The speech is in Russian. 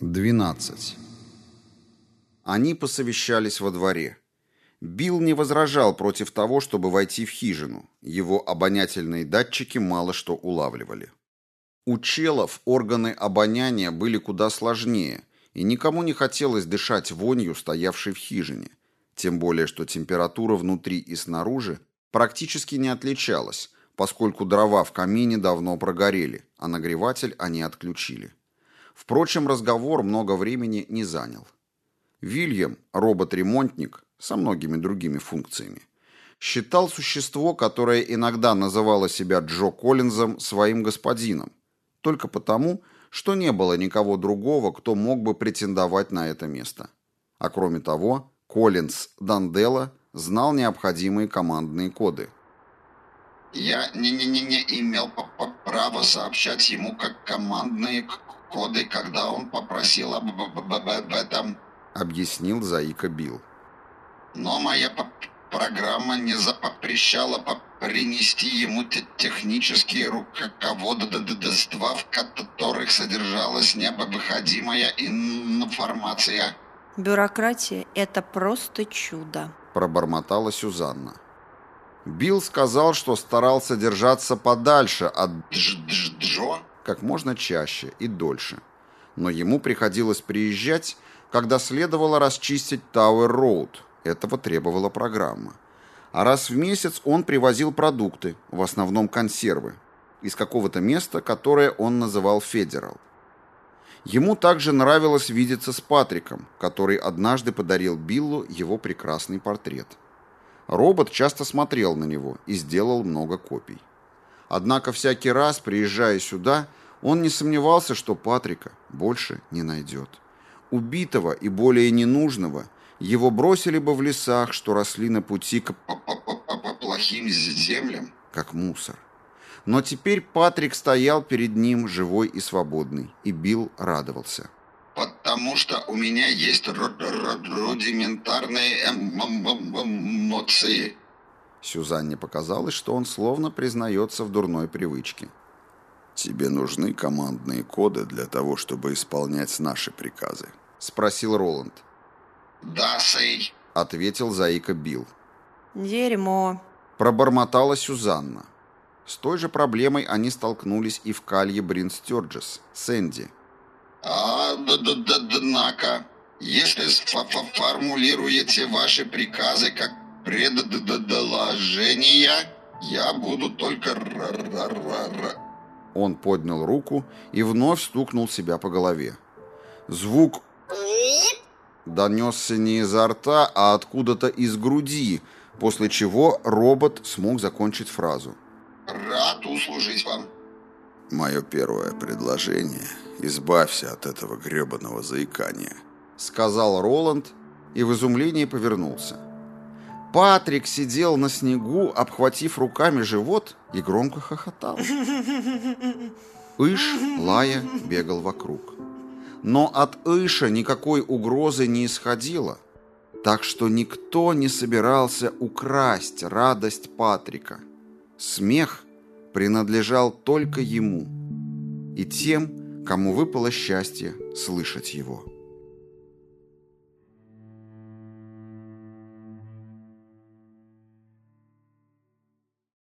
12. Они посовещались во дворе. Билл не возражал против того, чтобы войти в хижину. Его обонятельные датчики мало что улавливали. У челов органы обоняния были куда сложнее, и никому не хотелось дышать вонью, стоявшей в хижине. Тем более, что температура внутри и снаружи практически не отличалась, поскольку дрова в камине давно прогорели, а нагреватель они отключили. Впрочем, разговор много времени не занял. Вильям, робот-ремонтник, со многими другими функциями, считал существо, которое иногда называло себя Джо Коллинзом, своим господином, только потому, что не было никого другого, кто мог бы претендовать на это место. А кроме того, Коллинз Дандела знал необходимые командные коды. «Я не, не, не, не имел права сообщать ему как командные коды, когда он попросил об, об, об, об этом», — объяснил Заика Билл. «Но моя программа не запрещала принести ему технические руководства, в которых содержалась необходимая информация». «Бюрократия — это просто чудо», — пробормотала Сюзанна. Билл сказал, что старался держаться подальше от Дж -дж Джо как можно чаще и дольше. Но ему приходилось приезжать, когда следовало расчистить Тауэр-Роуд. Этого требовала программа. А раз в месяц он привозил продукты, в основном консервы, из какого-то места, которое он называл Федерал. Ему также нравилось видеться с Патриком, который однажды подарил Биллу его прекрасный портрет. Робот часто смотрел на него и сделал много копий. Однако всякий раз, приезжая сюда, он не сомневался, что Патрика больше не найдет. Убитого и более ненужного его бросили бы в лесах, что росли на пути к плохим землям, как мусор. Но теперь Патрик стоял перед ним живой и свободный, и Билл радовался. «Потому что у меня есть рудиментарные эмоции». Сюзанне показалось, что он словно признается в дурной привычке. «Тебе нужны командные коды для того, чтобы исполнять наши приказы?» — спросил Роланд. «Да, сэй», — ответил Заика Билл. «Дерьмо», — пробормотала Сюзанна. С той же проблемой они столкнулись и в калье Брин Стёрджес, Сэнди. «А, однако, если формулируете ваши приказы как предоложения, я буду только Он поднял руку и вновь стукнул себя по голове. Звук донесся не изо рта, а откуда-то из груди, после чего робот смог закончить фразу. «Рад услужить вам». «Мое первое предложение — избавься от этого гребаного заикания», — сказал Роланд и в изумлении повернулся. Патрик сидел на снегу, обхватив руками живот и громко хохотал. Иш, лая, бегал вокруг. Но от Иша никакой угрозы не исходило, так что никто не собирался украсть радость Патрика. Смех принадлежал только ему и тем, кому выпало счастье слышать его.